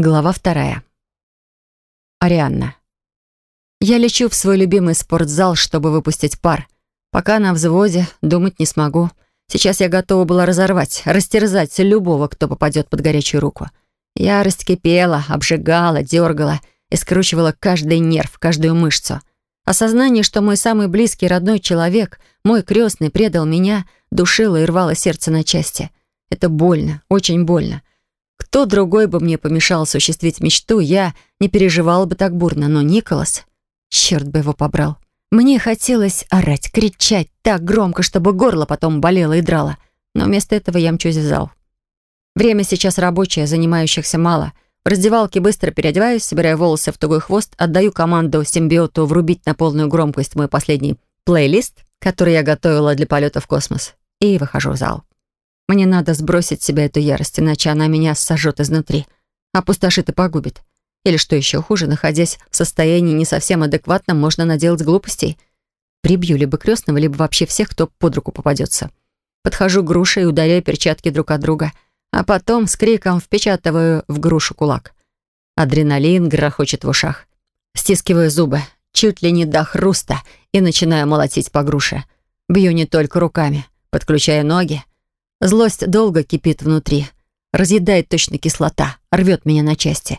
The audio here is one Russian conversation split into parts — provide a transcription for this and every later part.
Глава вторая. Арианна. Я лечу в свой любимый спортзал, чтобы выпустить пар. Пока на взводе, думать не смогу. Сейчас я готова была разорвать, растерзать любого, кто попадет под горячую руку. Ярость кипела, обжигала, дергала и скручивала каждый нерв, каждую мышцу. Осознание, что мой самый близкий родной человек, мой крестный, предал меня, душило и рвало сердце на части. Это больно, очень больно. Кто другой бы мне помешал осуществить мечту, я не переживала бы так бурно, но Николас... Черт бы его побрал. Мне хотелось орать, кричать так громко, чтобы горло потом болело и драло. Но вместо этого я мчусь в зал. Время сейчас рабочее, занимающихся мало. В раздевалке быстро переодеваюсь, собираю волосы в тугой хвост, отдаю команду симбиоту врубить на полную громкость мой последний плейлист, который я готовила для полета в космос, и выхожу в зал. Мне надо сбросить с себя эту ярость, иначе она меня сожжет изнутри, опустошит и погубит. Или, что еще хуже, находясь в состоянии не совсем адекватном, можно наделать глупостей. Прибью либо крестного, либо вообще всех, кто под руку попадется. Подхожу к груше и ударяю перчатки друг от друга, а потом с криком впечатываю в грушу кулак. Адреналин грохочет в ушах. Стискиваю зубы, чуть ли не до хруста, и начинаю молотить по груше. Бью не только руками, подключая ноги, Злость долго кипит внутри, разъедает точно кислота, рвет меня на части.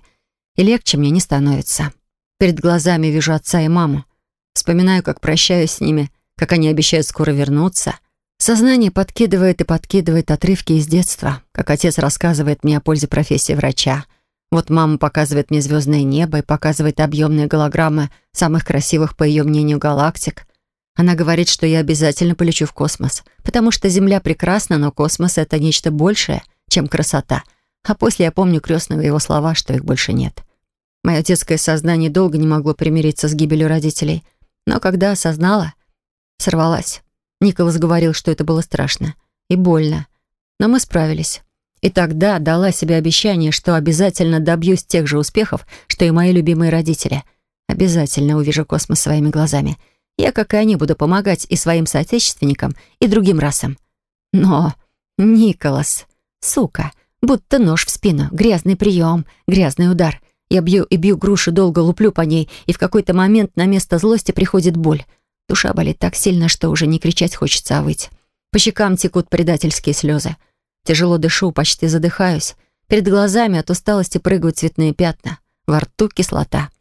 И легче мне не становится. Перед глазами вижу отца и маму. Вспоминаю, как прощаюсь с ними, как они обещают скоро вернуться. Сознание подкидывает и подкидывает отрывки из детства, как отец рассказывает мне о пользе профессии врача. Вот мама показывает мне звездное небо и показывает объемные голограммы самых красивых, по ее мнению, галактик. Она говорит, что я обязательно полечу в космос, потому что Земля прекрасна, но космос — это нечто большее, чем красота. А после я помню крестного его слова, что их больше нет. Мое детское сознание долго не могло примириться с гибелью родителей. Но когда осознала, сорвалась. Николас говорил, что это было страшно и больно. Но мы справились. И тогда дала себе обещание, что обязательно добьюсь тех же успехов, что и мои любимые родители. Обязательно увижу космос своими глазами — я, как и они, буду помогать и своим соотечественникам, и другим расам. Но Николас, сука, будто нож в спину, грязный прием, грязный удар. Я бью и бью грушу, долго луплю по ней, и в какой-то момент на место злости приходит боль. Душа болит так сильно, что уже не кричать хочется, а выть. По щекам текут предательские слезы. Тяжело дышу, почти задыхаюсь. Перед глазами от усталости прыгают цветные пятна. Во рту кислота.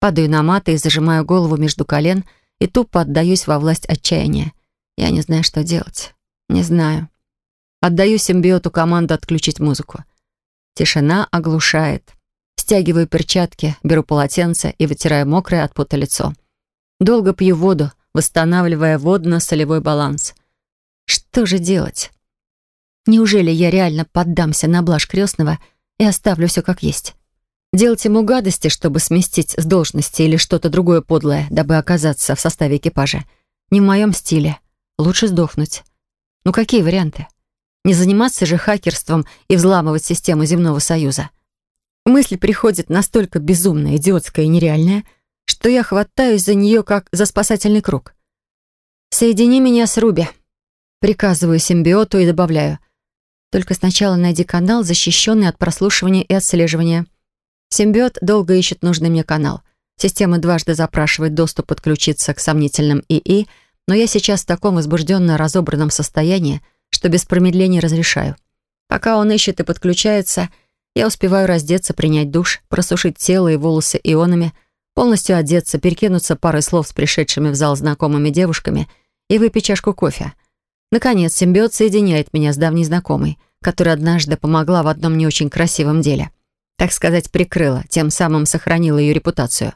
Падаю на маты и зажимаю голову между колен — и тупо отдаюсь во власть отчаяния. Я не знаю, что делать. Не знаю. Отдаю симбиоту команду отключить музыку. Тишина оглушает. Стягиваю перчатки, беру полотенце и вытираю мокрое от пота лицо. Долго пью воду, восстанавливая водно-солевой баланс. Что же делать? Неужели я реально поддамся на блажь крестного и оставлю все как есть? Делать ему гадости, чтобы сместить с должности или что-то другое подлое, дабы оказаться в составе экипажа. Не в моем стиле. Лучше сдохнуть. Ну какие варианты? Не заниматься же хакерством и взламывать систему Земного Союза. Мысль приходит настолько безумная, идиотская и нереальная, что я хватаюсь за нее, как за спасательный круг. «Соедини меня с Руби», — приказываю симбиоту и добавляю. «Только сначала найди канал, защищенный от прослушивания и отслеживания». Симбиот долго ищет нужный мне канал. Система дважды запрашивает доступ подключиться к сомнительным ИИ, но я сейчас в таком возбужденно разобранном состоянии, что без промедления разрешаю. Пока он ищет и подключается, я успеваю раздеться, принять душ, просушить тело и волосы ионами, полностью одеться, перекинуться парой слов с пришедшими в зал знакомыми девушками и выпить чашку кофе. Наконец, симбиот соединяет меня с давней знакомой, которая однажды помогла в одном не очень красивом деле — так сказать, прикрыла, тем самым сохранила ее репутацию.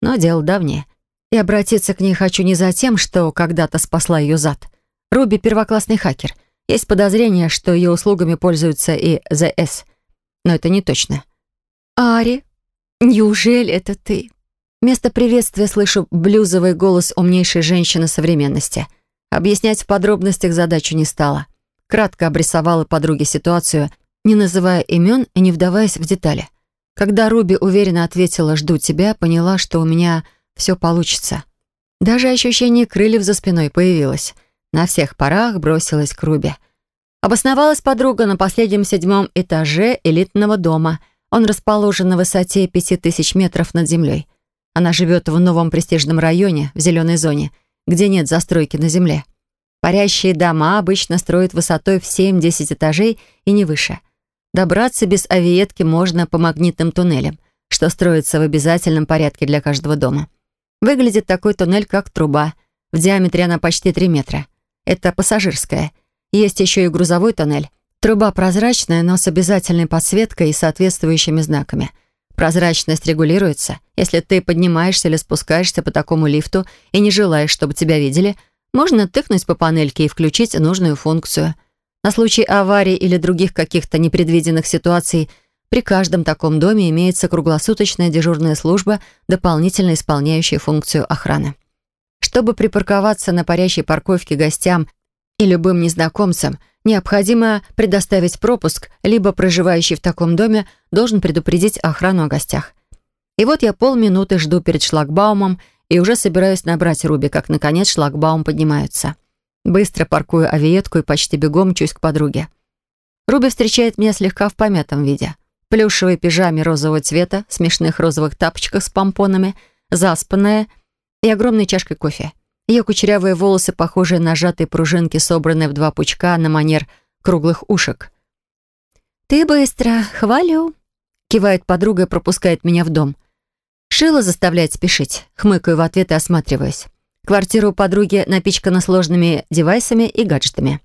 Но дело давнее. И обратиться к ней хочу не за тем, что когда-то спасла ее зад. Руби — первоклассный хакер. Есть подозрение, что ее услугами пользуются и ЗС. Но это не точно. «Ари, неужели это ты?» Вместо приветствия слышу блюзовый голос умнейшей женщины современности. Объяснять в подробностях задачу не стала. Кратко обрисовала подруге ситуацию не называя имен и не вдаваясь в детали. Когда Руби уверенно ответила «жду тебя», поняла, что у меня все получится. Даже ощущение крыльев за спиной появилось. На всех парах бросилась к Руби. Обосновалась подруга на последнем седьмом этаже элитного дома Он расположен на высоте 5000 метров над землей. Она живет в новом престижном районе, в зеленой зоне, где нет застройки на земле. Парящие дома обычно строят высотой в 7-10 этажей и не выше. Добраться без авиетки можно по магнитным туннелям, что строится в обязательном порядке для каждого дома. Выглядит такой туннель как труба. В диаметре она почти 3 метра. Это пассажирская. Есть еще и грузовой туннель. Труба прозрачная, но с обязательной подсветкой и соответствующими знаками. Прозрачность регулируется. Если ты поднимаешься или спускаешься по такому лифту и не желаешь, чтобы тебя видели, можно тыкнуть по панельке и включить нужную функцию. На случай аварии или других каких-то непредвиденных ситуаций при каждом таком доме имеется круглосуточная дежурная служба, дополнительно исполняющая функцию охраны. Чтобы припарковаться на парящей парковке гостям и любым незнакомцам – необходимо предоставить пропуск, либо проживающий в таком доме должен предупредить охрану о гостях. И вот я полминуты жду перед шлагбаумом и уже собираюсь набрать Руби, как, наконец, шлагбаум поднимается. Быстро паркую авиетку и почти бегом мчусь к подруге. Руби встречает меня слегка в помятом виде. Плюшевой пижаме розового цвета, смешных розовых тапочках с помпонами, заспанная и огромной чашкой кофе. Ее кучерявые волосы, похожие на сжатые пружинки, собранные в два пучка на манер круглых ушек. «Ты быстро, хвалю», — кивает подруга и пропускает меня в дом. Шила заставляет спешить, хмыкаю в ответ и осматриваюсь. Квартира у подруги напичкана сложными девайсами и гаджетами.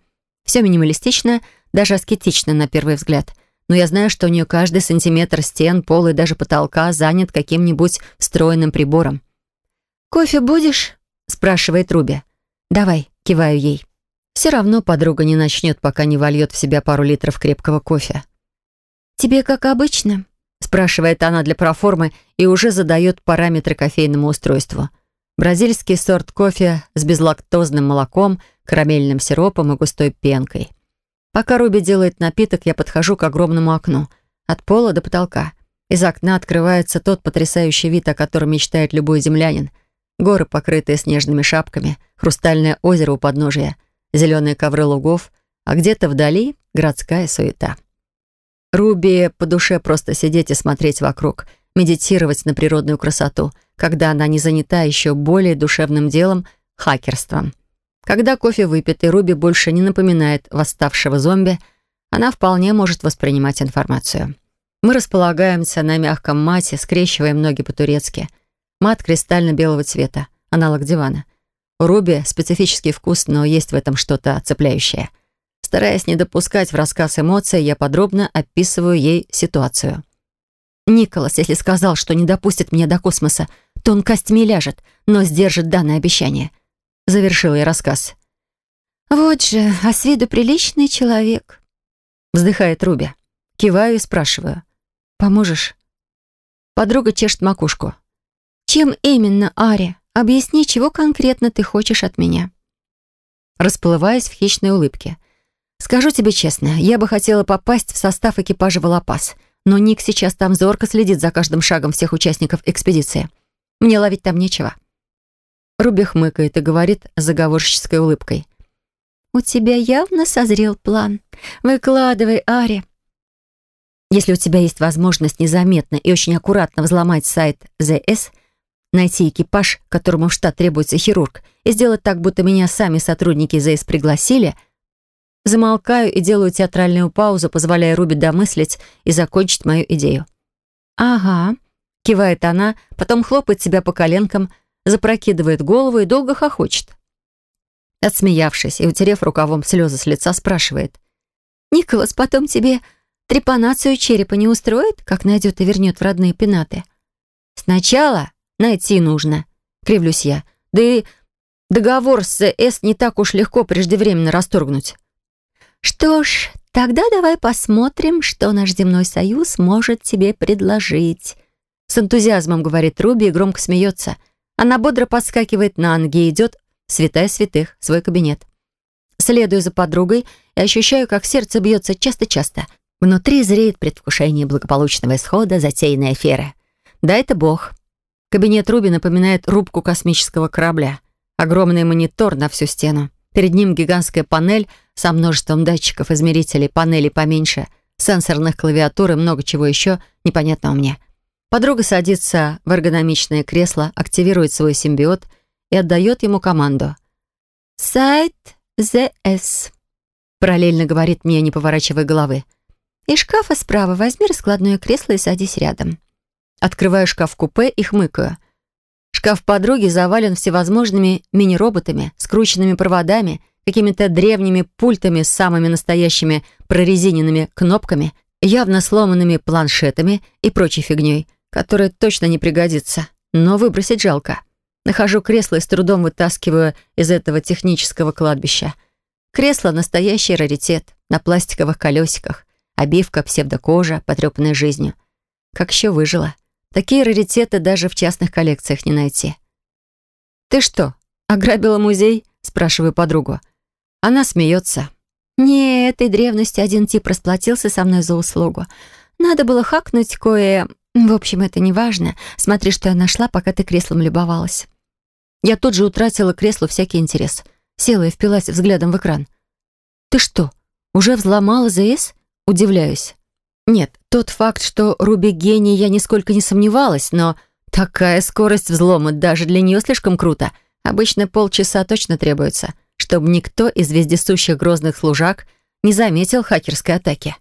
Все минималистично, даже аскетично на первый взгляд. Но я знаю, что у нее каждый сантиметр стен, пола и даже потолка занят каким-нибудь встроенным прибором. «Кофе будешь?» спрашивает Руби. «Давай», — киваю ей. Все равно подруга не начнет, пока не вольет в себя пару литров крепкого кофе. «Тебе как обычно?» — спрашивает она для проформы и уже задает параметры кофейному устройству. Бразильский сорт кофе с безлактозным молоком, карамельным сиропом и густой пенкой. Пока Руби делает напиток, я подхожу к огромному окну. От пола до потолка. Из окна открывается тот потрясающий вид, о котором мечтает любой землянин — Горы, покрытые снежными шапками, хрустальное озеро у подножия, зеленые ковры лугов, а где-то вдали городская суета. Руби по душе просто сидеть и смотреть вокруг, медитировать на природную красоту, когда она не занята еще более душевным делом — хакерством. Когда кофе выпит и Руби больше не напоминает восставшего зомби, она вполне может воспринимать информацию. Мы располагаемся на мягком мате, скрещиваем ноги по-турецки — Мат кристально-белого цвета, аналог дивана. Руби специфический вкус, но есть в этом что-то цепляющее. Стараясь не допускать в рассказ эмоций, я подробно описываю ей ситуацию. Николас, если сказал, что не допустит меня до космоса, то он костьми ляжет, но сдержит данное обещание. Завершила я рассказ. «Вот же, а с виду приличный человек», — вздыхает Руби. Киваю и спрашиваю. «Поможешь?» Подруга чешет макушку. «Чем именно, Ари? Объясни, чего конкретно ты хочешь от меня?» Расплываясь в хищной улыбке. «Скажу тебе честно, я бы хотела попасть в состав экипажа «Волопас», но Ник сейчас там зорко следит за каждым шагом всех участников экспедиции. Мне ловить там нечего». Руби хмыкает и говорит заговорщической улыбкой. «У тебя явно созрел план. Выкладывай, Ари». Если у тебя есть возможность незаметно и очень аккуратно взломать сайт ЗС, найти экипаж, которому в штат требуется хирург, и сделать так, будто меня сами сотрудники ЗС пригласили, замолкаю и делаю театральную паузу, позволяя Руби домыслить и закончить мою идею. «Ага», — кивает она, потом хлопает себя по коленкам, запрокидывает голову и долго хохочет. Отсмеявшись и утерев рукавом слезы с лица, спрашивает. «Николас, потом тебе трепанацию черепа не устроит, как найдет и вернет в родные пенаты?» «Сначала Найти нужно. Кривлюсь я. Да и договор с С не так уж легко преждевременно расторгнуть. Что ж, тогда давай посмотрим, что наш земной союз может тебе предложить. С энтузиазмом говорит Руби и громко смеется. Она бодро подскакивает на ноги и идет, святая святых, свой кабинет. Следую за подругой и ощущаю, как сердце бьется часто-часто. Внутри зреет предвкушение благополучного исхода затеянной аферы. Да это бог. Кабинет Руби напоминает рубку космического корабля. Огромный монитор на всю стену. Перед ним гигантская панель со множеством датчиков, измерителей, панелей поменьше, сенсорных клавиатур и много чего еще непонятного мне. Подруга садится в эргономичное кресло, активирует свой симбиот и отдает ему команду. «Сайт ЗС», — параллельно говорит мне, не поворачивая головы. «Из шкафа справа возьми раскладное кресло и садись рядом». Открываю шкаф-купе и хмыкаю. Шкаф подруги завален всевозможными мини-роботами, скрученными проводами, какими-то древними пультами с самыми настоящими прорезиненными кнопками, явно сломанными планшетами и прочей фигней, которая точно не пригодится, но выбросить жалко. Нахожу кресло и с трудом вытаскиваю из этого технического кладбища. Кресло — настоящий раритет, на пластиковых колесиках, обивка псевдокожа, потрепанная жизнью. Как еще выжила? Такие раритеты даже в частных коллекциях не найти. «Ты что, ограбила музей?» — спрашиваю подругу. Она смеется. «Не, этой древности один тип расплатился со мной за услугу. Надо было хакнуть кое... В общем, это не важно. Смотри, что я нашла, пока ты креслом любовалась». Я тут же утратила креслу всякий интерес. Села и впилась взглядом в экран. «Ты что, уже взломала ЗС?» Удивляюсь. Нет, тот факт, что Руби гений, я нисколько не сомневалась, но такая скорость взлома даже для нее слишком круто. Обычно полчаса точно требуется, чтобы никто из вездесущих грозных служак не заметил хакерской атаки.